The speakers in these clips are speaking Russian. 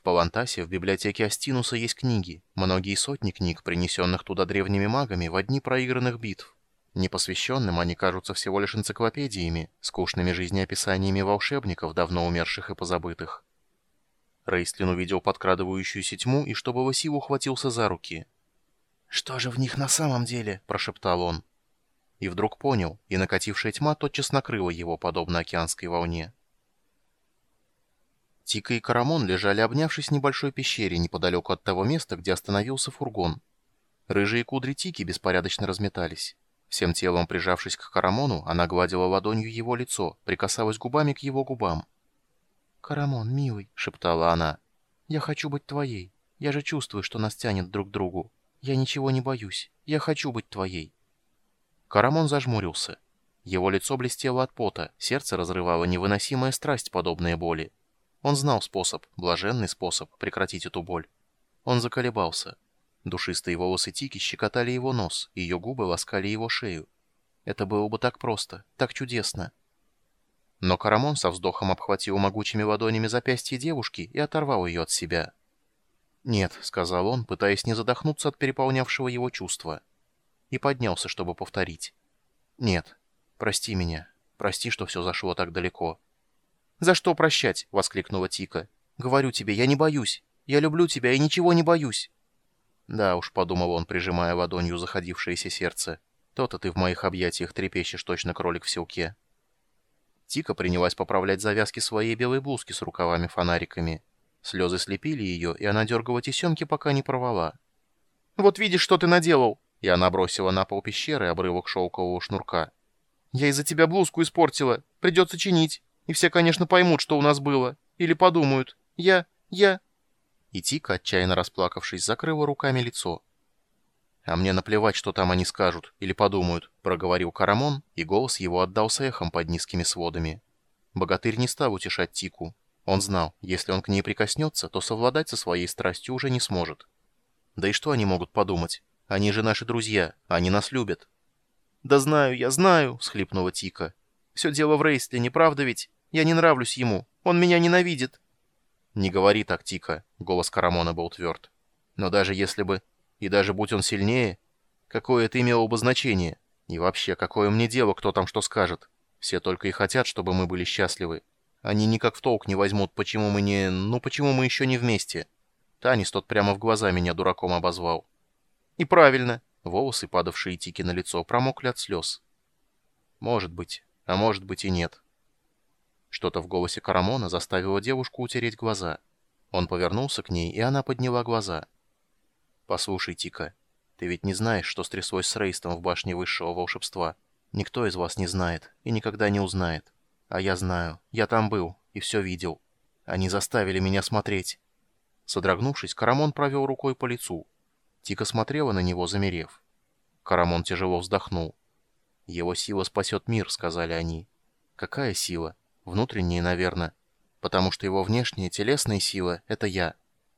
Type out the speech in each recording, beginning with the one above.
В Палантасе в библиотеке Астинуса есть книги, многие сотни книг, принесенных туда древними магами в одни проигранных битв. Непосвященным они кажутся всего лишь энциклопедиями, скучными жизнеописаниями волшебников, давно умерших и позабытых. Рейстлин увидел подкрадывающуюся тьму и, чтобы силу, ухватился за руки. «Что же в них на самом деле?» – прошептал он. И вдруг понял, и накатившая тьма тотчас накрыла его, подобно океанской волне. Тика и Карамон лежали, обнявшись в небольшой пещере неподалеку от того места, где остановился фургон. Рыжие кудри Тики беспорядочно разметались. Всем телом прижавшись к Карамону, она гладила ладонью его лицо, прикасалась губами к его губам. «Карамон, милый», — шептала она, — «я хочу быть твоей. Я же чувствую, что нас тянет друг к другу. Я ничего не боюсь. Я хочу быть твоей». Карамон зажмурился. Его лицо блестело от пота, сердце разрывало невыносимая страсть, подобная боли. Он знал способ, блаженный способ, прекратить эту боль. Он заколебался. Душистые волосы Тики щекотали его нос, ее губы ласкали его шею. Это было бы так просто, так чудесно. Но Карамон со вздохом обхватил могучими ладонями запястье девушки и оторвал ее от себя. «Нет», — сказал он, пытаясь не задохнуться от переполнявшего его чувства. И поднялся, чтобы повторить. «Нет, прости меня. Прости, что все зашло так далеко». «За что прощать?» — воскликнула Тика. «Говорю тебе, я не боюсь. Я люблю тебя и ничего не боюсь». «Да уж», — подумал он, прижимая ладонью заходившееся сердце. «То-то ты в моих объятиях трепещешь точно кролик в селке». Тика принялась поправлять завязки своей белой блузки с рукавами-фонариками. Слезы слепили ее, и она дергала тесемки, пока не порвала. «Вот видишь, что ты наделал!» И она бросила на пол пещеры обрывок шелкового шнурка. «Я из-за тебя блузку испортила. Придется чинить. И все, конечно, поймут, что у нас было. Или подумают. Я... я...» И Тика, отчаянно расплакавшись, закрыла руками лицо. «А мне наплевать, что там они скажут или подумают», — проговорил Карамон, и голос его отдался эхом под низкими сводами. Богатырь не стал утешать Тику. Он знал, если он к ней прикоснется, то совладать со своей страстью уже не сможет. Да и что они могут подумать? Они же наши друзья, они нас любят. «Да знаю, я знаю», — схлипнула Тика. «Все дело в Рейстле, не правда ведь? Я не нравлюсь ему, он меня ненавидит». «Не говори так, Тика», — голос Карамона был тверд. «Но даже если бы... И даже будь он сильнее, какое это имело бы значение? И вообще, какое мне дело, кто там что скажет? Все только и хотят, чтобы мы были счастливы. Они никак в толк не возьмут, почему мы не... Ну, почему мы еще не вместе?» Танис тот прямо в глаза меня дураком обозвал. «И правильно!» Волосы, падавшие Тики на лицо, промокли от слез. «Может быть, а может быть и нет». Что-то в голосе Карамона заставило девушку утереть глаза. Он повернулся к ней, и она подняла глаза. «Послушай, Тика, ты ведь не знаешь, что стряслось с Рейстом в башне высшего волшебства. Никто из вас не знает и никогда не узнает. А я знаю, я там был и все видел. Они заставили меня смотреть». Содрогнувшись, Карамон провел рукой по лицу. Тика смотрела на него, замерев. Карамон тяжело вздохнул. «Его сила спасет мир», — сказали они. «Какая сила?» Внутренние, наверное. Потому что его внешняя, телесная сила — это я.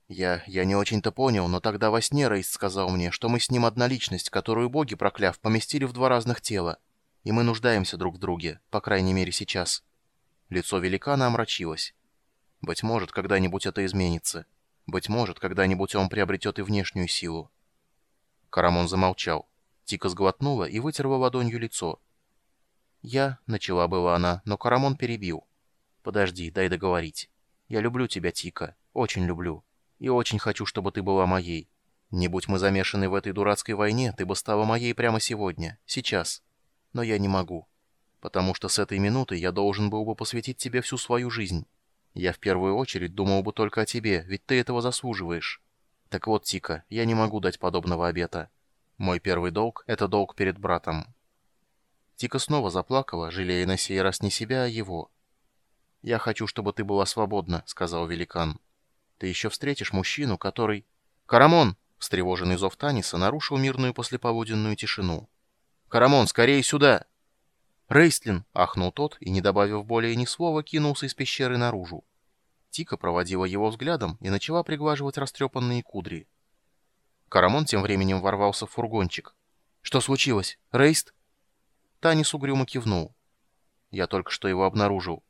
Я... я не очень-то понял, но тогда во сне Рейс сказал мне, что мы с ним одна личность, которую боги, прокляв, поместили в два разных тела. И мы нуждаемся друг в друге, по крайней мере сейчас. Лицо великана омрачилось. Быть может, когда-нибудь это изменится. Быть может, когда-нибудь он приобретет и внешнюю силу. Карамон замолчал. Тика сглотнула и вытерла ладонью лицо. «Я...» — начала была она, но Карамон перебил. «Подожди, дай договорить. Я люблю тебя, Тика. Очень люблю. И очень хочу, чтобы ты была моей. Не будь мы замешаны в этой дурацкой войне, ты бы стала моей прямо сегодня, сейчас. Но я не могу. Потому что с этой минуты я должен был бы посвятить тебе всю свою жизнь. Я в первую очередь думал бы только о тебе, ведь ты этого заслуживаешь. Так вот, Тика, я не могу дать подобного обета. Мой первый долг — это долг перед братом». Тика снова заплакала, жалея на сей раз не себя, а его. «Я хочу, чтобы ты была свободна», — сказал великан. «Ты еще встретишь мужчину, который...» «Карамон!» — встревоженный зов Таниса нарушил мирную послеполуденную тишину. «Карамон, скорее сюда!» «Рейстлин!» — ахнул тот и, не добавив более ни слова, кинулся из пещеры наружу. Тика проводила его взглядом и начала приглаживать растрепанные кудри. Карамон тем временем ворвался в фургончик. «Что случилось? Рейст?» Танис угрюмо кивнул. «Я только что его обнаружил».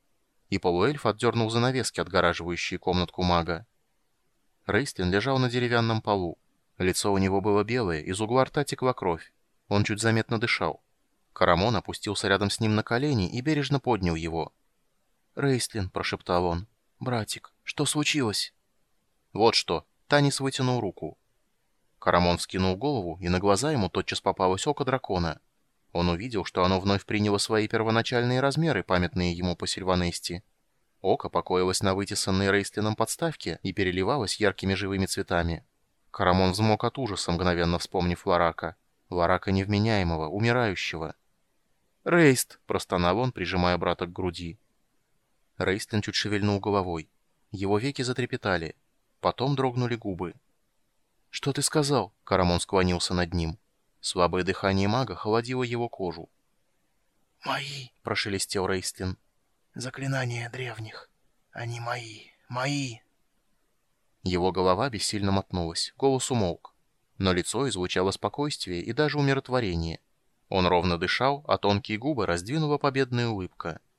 И полуэльф отдернул занавески, отгораживающие комнатку мага. Рейстлин лежал на деревянном полу. Лицо у него было белое, из угла рта текла кровь. Он чуть заметно дышал. Карамон опустился рядом с ним на колени и бережно поднял его. «Рейстлин», — прошептал он, — «братик, что случилось?» «Вот что!» — Танис вытянул руку. Карамон вскинул голову, и на глаза ему тотчас попалось око дракона. Он увидел, что оно вновь приняло свои первоначальные размеры, памятные ему по Сильванесте. Око покоилось на вытесанной Рейстлином подставке и переливалось яркими живыми цветами. Карамон взмок от ужаса, мгновенно вспомнив Ларака. Ларака невменяемого, умирающего. «Рейст!» — простонал он, прижимая брата к груди. Рейстлин чуть шевельнул головой. Его веки затрепетали. Потом дрогнули губы. «Что ты сказал?» — Карамон склонился над ним. Слабое дыхание мага холодило его кожу. «Мои!» — прошелестел Рейстлин. «Заклинания древних. Они мои. Мои!» Его голова бессильно мотнулась, голос умолк. Но лицо излучало спокойствие и даже умиротворение. Он ровно дышал, а тонкие губы раздвинула победная улыбка —